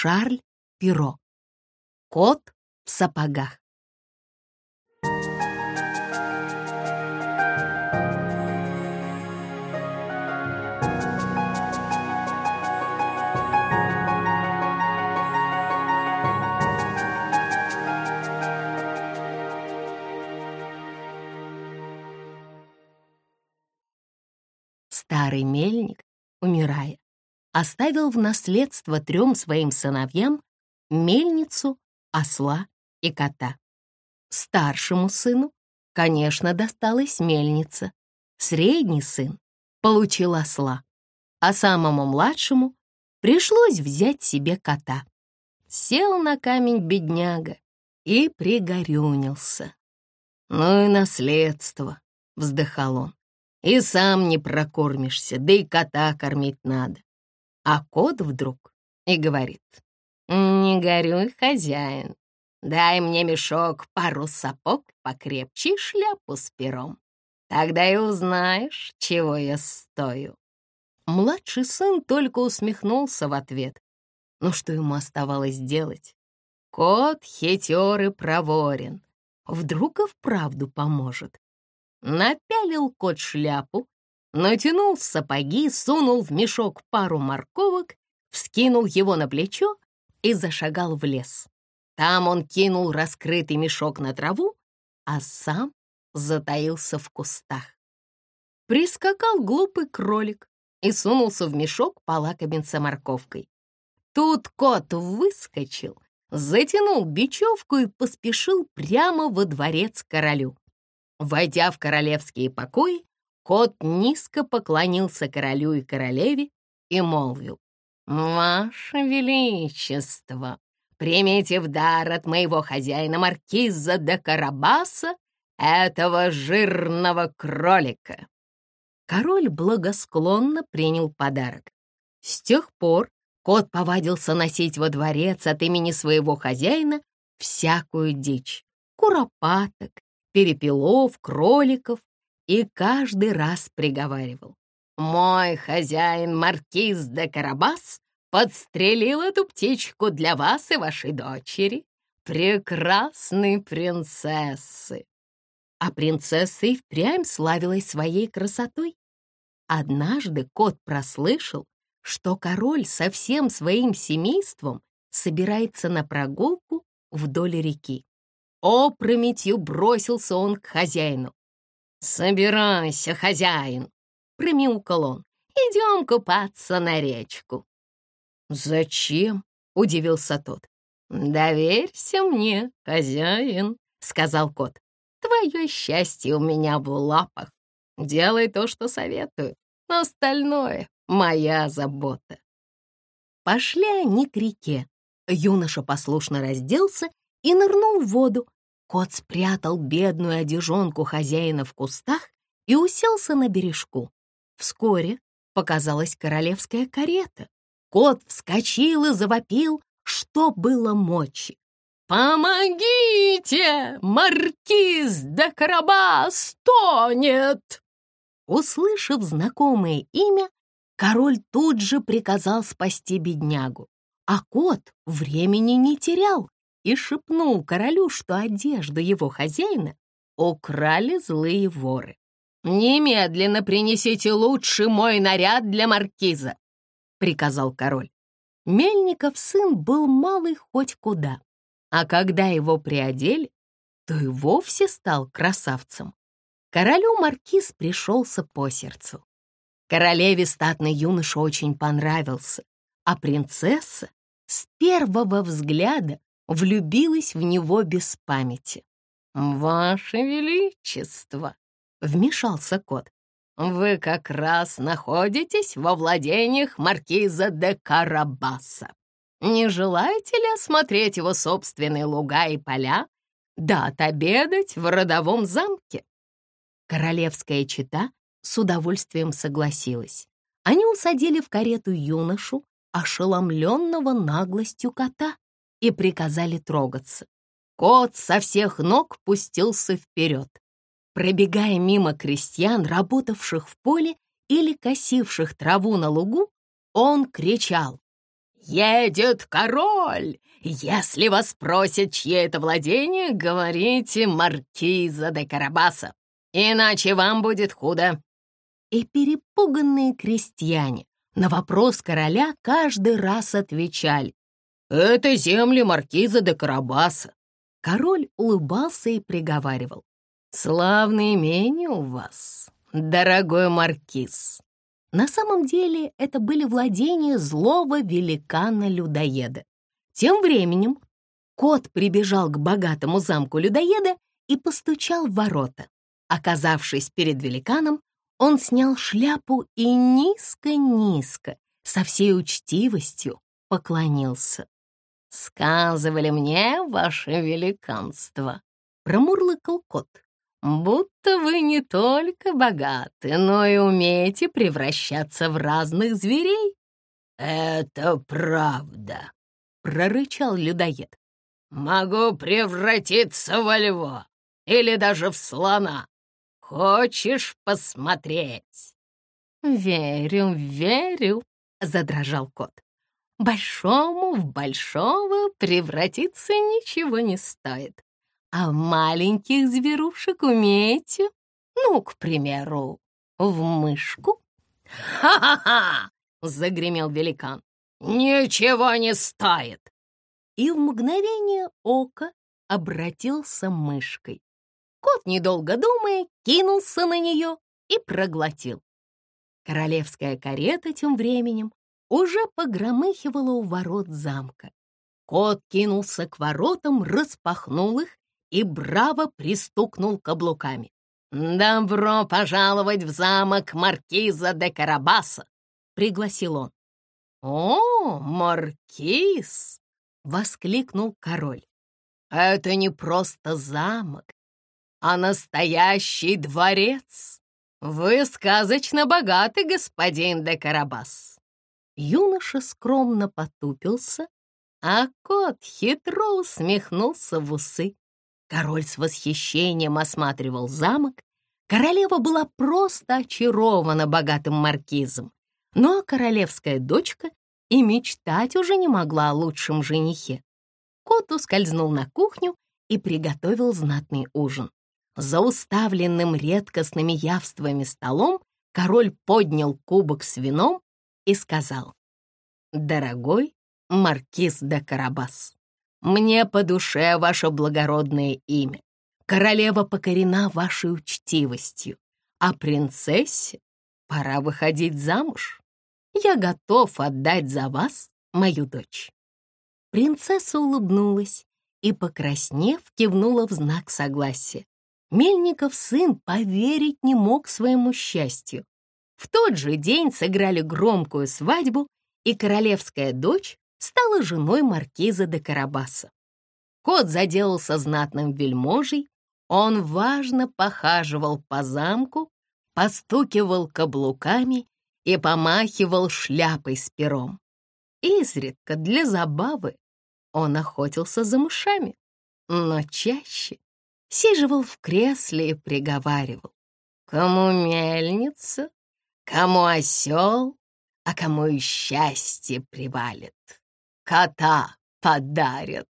Шарль Перо. Кот в сапогах. Старый мельник, умирая, оставил в наследство трем своим сыновьям мельницу, осла и кота. Старшему сыну, конечно, досталась мельница. Средний сын получил осла, а самому младшему пришлось взять себе кота. Сел на камень бедняга и пригорюнился. «Ну и наследство», — вздыхал он. «И сам не прокормишься, да и кота кормить надо». А кот вдруг и говорит, «Не горюй, хозяин, дай мне мешок, пару сапог покрепче шляпу с пером. Тогда и узнаешь, чего я стою». Младший сын только усмехнулся в ответ. Ну что ему оставалось делать? Кот хитер и проворен. Вдруг и вправду поможет. Напялил кот шляпу, натянул сапоги, сунул в мешок пару морковок, вскинул его на плечо и зашагал в лес. Там он кинул раскрытый мешок на траву, а сам затаился в кустах. Прискакал глупый кролик и сунулся в мешок полакомиться морковкой. Тут кот выскочил, затянул бечевку и поспешил прямо во дворец королю. Войдя в королевские покои, кот низко поклонился королю и королеве и молвил. «Ваше Величество, примите в дар от моего хозяина маркиза де Карабаса этого жирного кролика». Король благосклонно принял подарок. С тех пор кот повадился носить во дворец от имени своего хозяина всякую дичь — куропаток, перепелов, кроликов, и каждый раз приговаривал. Мой хозяин, маркиз де Карабас, подстрелил эту птичку для вас и вашей дочери, прекрасной принцессы. А принцесса и впрямь славилась своей красотой. Однажды кот прослышал, что король со всем своим семейством собирается на прогулку вдоль реки. Опрометью бросился он к хозяину. «Собирайся, хозяин!» промяукал он. «Идем купаться на речку». «Зачем?» — удивился тот. «Доверься мне, хозяин», — сказал кот. «Твое счастье у меня в лапах. Делай то, что советую. Остальное — моя забота». Пошли они к реке. Юноша послушно разделся и нырнул в воду. Кот спрятал бедную одежонку хозяина в кустах и уселся на бережку. Вскоре показалась королевская карета. Кот вскочил и завопил, что было мочи. «Помогите! Маркиз де Карабас тонет!» Услышав знакомое имя, король тут же приказал спасти беднягу, а кот времени не терял и шепнул королю, что одежду его хозяина украли злые воры. «Немедленно принесите лучший мой наряд для маркиза», — приказал король. Мельников сын был малый хоть куда, а когда его приодели, то и вовсе стал красавцем. Королю маркиз пришелся по сердцу. Королеве статный юноша очень понравился, а принцесса с первого взгляда влюбилась в него без памяти. «Ваше Величество!» вмешался кот. «Вы как раз находитесь во владениях маркиза де Карабаса. Не желаете ли осмотреть его собственные луга и поля, да отобедать в родовом замке?» Королевская чита с удовольствием согласилась. Они усадили в карету юношу, ошеломленного наглостью кота, и приказали трогаться. Кот со всех ног пустился вперед. Пробегая мимо крестьян, работавших в поле или косивших траву на лугу, он кричал едет король. Если вас спросят, чье это владение, говорите маркиза де Карабаса, иначе вам будет худо». И перепуганные крестьяне на вопрос короля каждый раз отвечали «Это земли маркиза де Карабаса». Король улыбался и приговаривал «Славное имение у вас, дорогой маркиз». На самом деле это были владения злого великана-людоеда. Тем временем кот прибежал к богатому замку людоеда и постучал в ворота. Оказавшись перед великаном, он снял шляпу и низко-низко, со всей учтивостью, поклонился. «Сказывали мне, ваше великанство», — промурлыкал кот, «будто вы не только богаты, но и умеете превращаться в разных зверей». «Это правда», прорычал людоед. «Могу превратиться во льва или даже в слона. Хочешь посмотреть?» «Верю, верю», — задрожал кот. «Большому в большого превратиться ничего не стоит. А маленьких зверушек умеете? Ну, к примеру, в мышку?» «Ха-ха-ха!» — загремел великан. «Ничего не стоит!» И в мгновение ока обратился мышкой. Кот, недолго думая, кинулся на нее и проглотил. Королевская карета тем временем уже погромыхивала у ворот замка. Кот кинулся к воротам, распахнул их и браво пристукнул каблуками. «Добро пожаловать в замок маркиза де Карабаса!» — пригласил он. «О, маркиз!» — воскликнул король. «Это не просто замок, а настоящий дворец. Вы сказочно богаты, господин де Карабас». Юноша скромно потупился, а кот хитро усмехнулся в усы. Король с восхищением осматривал замок. Королева была просто очарована богатым маркизом. Но королевская дочка и мечтать уже не могла о лучшем женихе. Кот ускользнул на кухню и приготовил знатный ужин. За уставленным редкостными явствами столом король поднял кубок с вином и сказал, «Дорогой маркиз де Карабас, мне по душе ваше благородное имя. Королева покорена вашей учтивостью, а принцессе пора выходить замуж. Я готов отдать за вас мою дочь». Принцесса улыбнулась и, покраснев, кивнула в знак согласия. Мельников сын поверить не мог своему счастью. В тот же день сыграли громкую свадьбу, и королевская дочь стала женой маркиза де Карабаса. Кот заделался знатным вельможей, он важно похаживал по замку, постукивал каблуками и помахивал шляпой с пером. Изредка для забавы он охотился за мышами, но чаще сиживал в кресле и приговаривал. Кому мельница, кому осел, а кому и счастье привалит. Кота подарят.